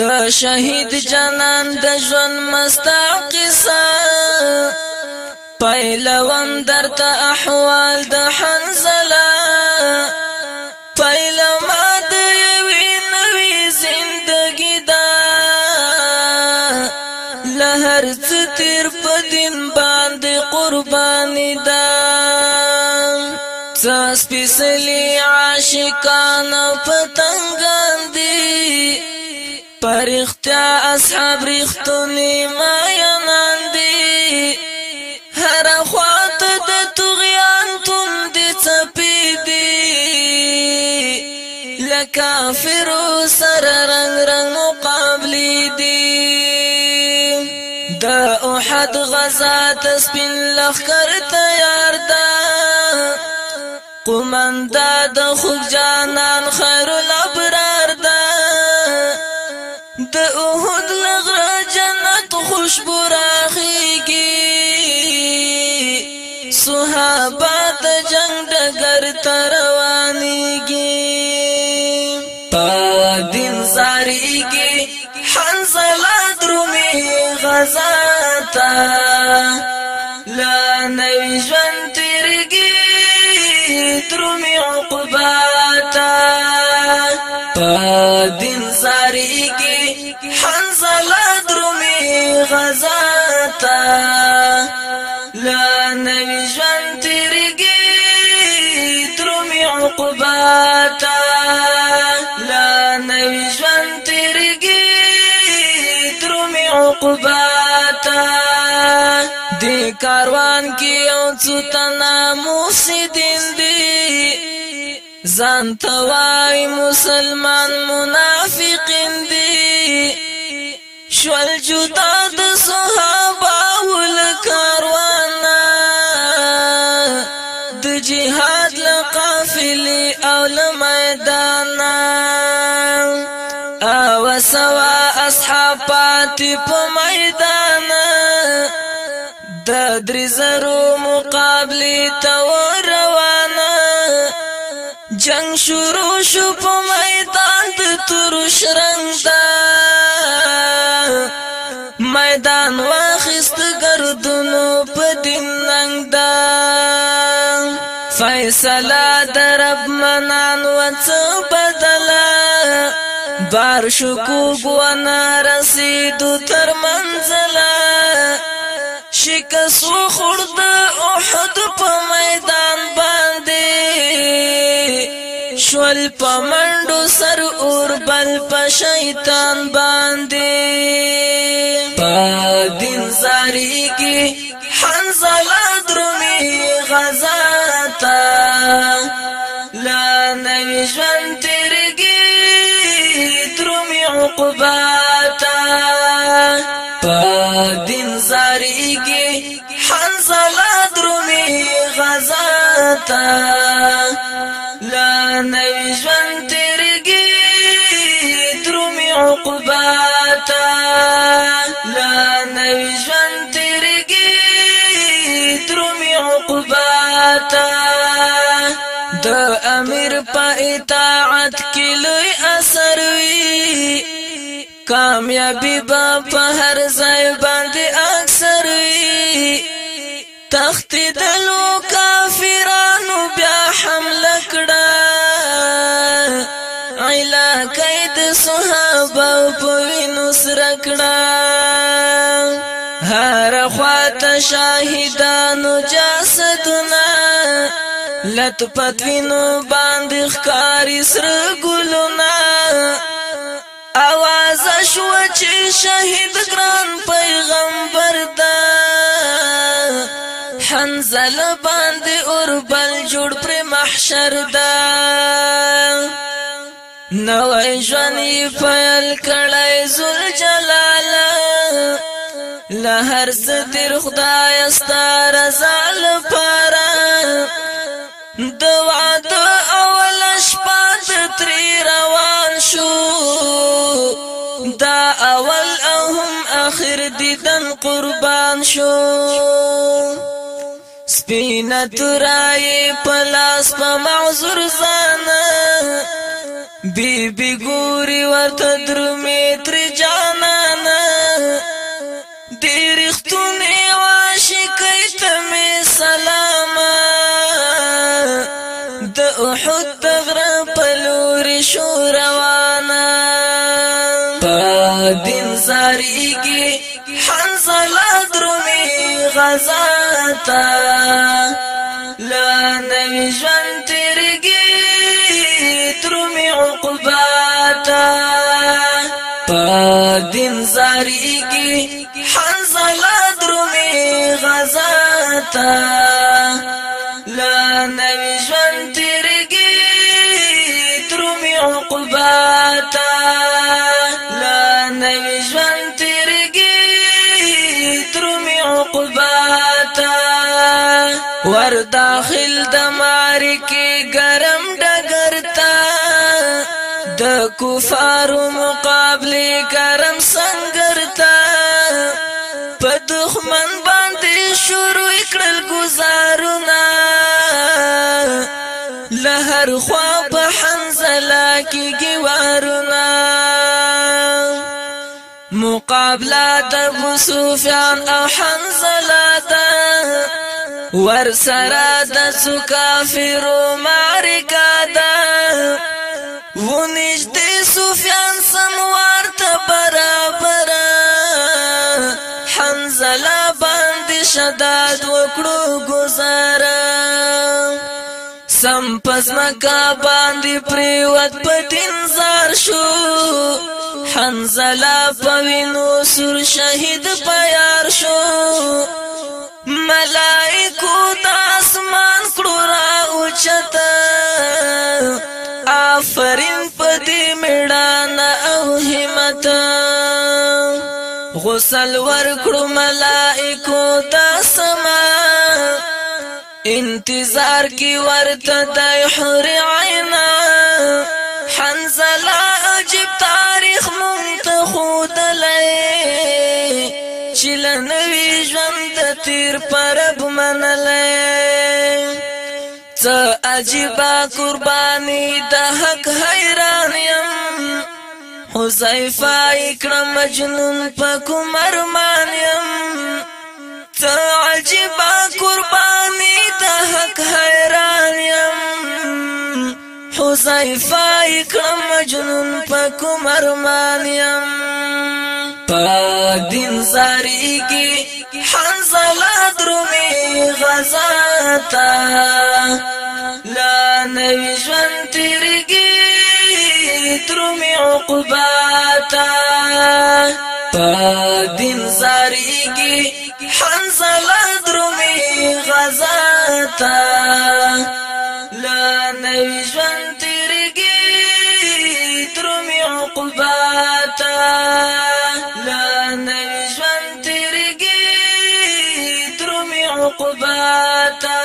د شهید جنان د ژوند مستا قصه پهلوان درته احوال د حنزله پهلوان د یوې نوې زندګی دا لهر څه تیر په دین باندې قربانی دا څه سپېڅلي عاشقانه پتنګ پرختیا اصحاب رختونی ما یمان دی هر خوات د تغیان تون دی چپی دی لکافر سر رنگ رنگ مقابلی دی د احد غزا تسبین لخر تیار ده قمنده د خوږ جانان خیرالله احد لغرا جنت خوشبو راخیږي صحابه د جنگ ډګر تروانیږي پادین زاریږي حنزله درومي غزاتا لا نوی ژوند تیرږي درومي عقبه دین زاری کی حنزل درومی غزاتا لا نوی جوان تیرگی درومی عقباتا لا نوی جوان تیرگی درومی عقباتا دی کاروان کی اونچو تنا موسی دین دی ځان توای مسلمان منافقین دی شول جدا د صحابه ول کاروانا د جهاد ل قافلې او ل میدان او سوا اصحاب پاتې په میدان د درې زرو مقابله تور جنگ شروع شو په میدان د تور شرنګ دا میدان واخست گردونو په دین ننګ دا فیصله در رب منان وڅ بدلا بار شو کو غوانا رسید تر منزله شکست وخورد احد په میدان باندې شول پمنډو سر اور بل په شیطان باندې په دین زاری کې حنزل درمی غزارتا لا نوی جوان ترگی درمی عقباتا پا دین زاریگی حنزل درمی غزارتا تا لا نوی ژوند تیرگی درومی عقبا تا د امیر په اطاعت کې لوی اثر وی کامیابی با په هر ځای باندې اکثر وی تخت دلو کافرانو بیا حمله کړه علا کای صحابه په وینو سره کړه هر خواته شاهدانو جسدونه لت پتوینو باندې ښکاری سره ګلونه اواز شو چې شهید ګران پیغمبر دا حنزل باندې اور بل جوړ پر محشر دا نوې ژوند پیل کړای زل جلال له هر ستر خدای ستاره زال پارا دوا د اول شپه تری روان شو دا اول او هم اخر دیدن قربان شو سپینه ترای پلاس په معذور زانه بی بی ګوري ورته درمه تر جانانا ډېر ختونه عاشقې ته می سلام د احد تغر په لور شو روانا پدین زاریږي حنزل درمه غزا تا لا نوي ژوند توباتا پا دن زاریگی حنزلا درمی غزاتا لا نوی جون تیرگی درمی عقباتا لا نوی جون تیرگی درمی عقباتا ورداخل د کفارو مقابله کرم سنگر تا په دښمن باندې شروع کړل گزارونه لهر خوا په حنزلا کې گوارونه مقابله د ابو سفیان او حنزلا ده ور سره د سو کافرو معرکه ده ونج دې سفيان سموار ته برابر حنزله باندې شداد وکړو گزاره سم پس مکا باندې پریوت پټین زار شو حنزلا پوینو سر شهید پیار شو ملائکو د اسمان کړه اوچته آفرین پدې میړانه او همت غسل ورکړو ملائکو د سما انتظار کی ورته د حور عینا حنزلا عجب تاریخ مونږ ته خود لای چلنوي ژوند تیر پرب منلای س عجیب قربانی د حق حیران یم حذیفه اکرم مجنون په کومر مان یم س عجیب قربانی د حق حیران یم حذیفه اکرم مجنون په کومر مان یم په دین زاری کی حنزله درومي غزان تا لا نوی ژوند تیرگی ترومی عقبا تا پا دین زاریگی حنزل درومی غزا تا ta